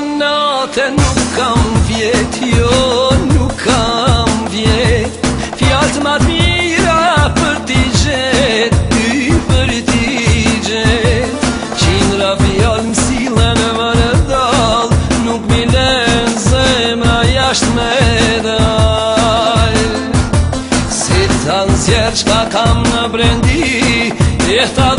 nate nuk kam vjet Jo, nuk kam vjet Fjallë të mira për t'i gjet Ty për t'i gjet Qindra fjallë më sile në vërë Nuk minen zemra jashtë me dal Si të nëzjerë që kam në brendi Jeta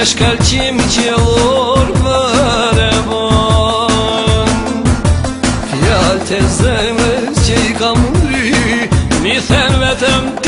مشکل چیم چی اور بره بان خیال تزمز چی قمری میثن وتم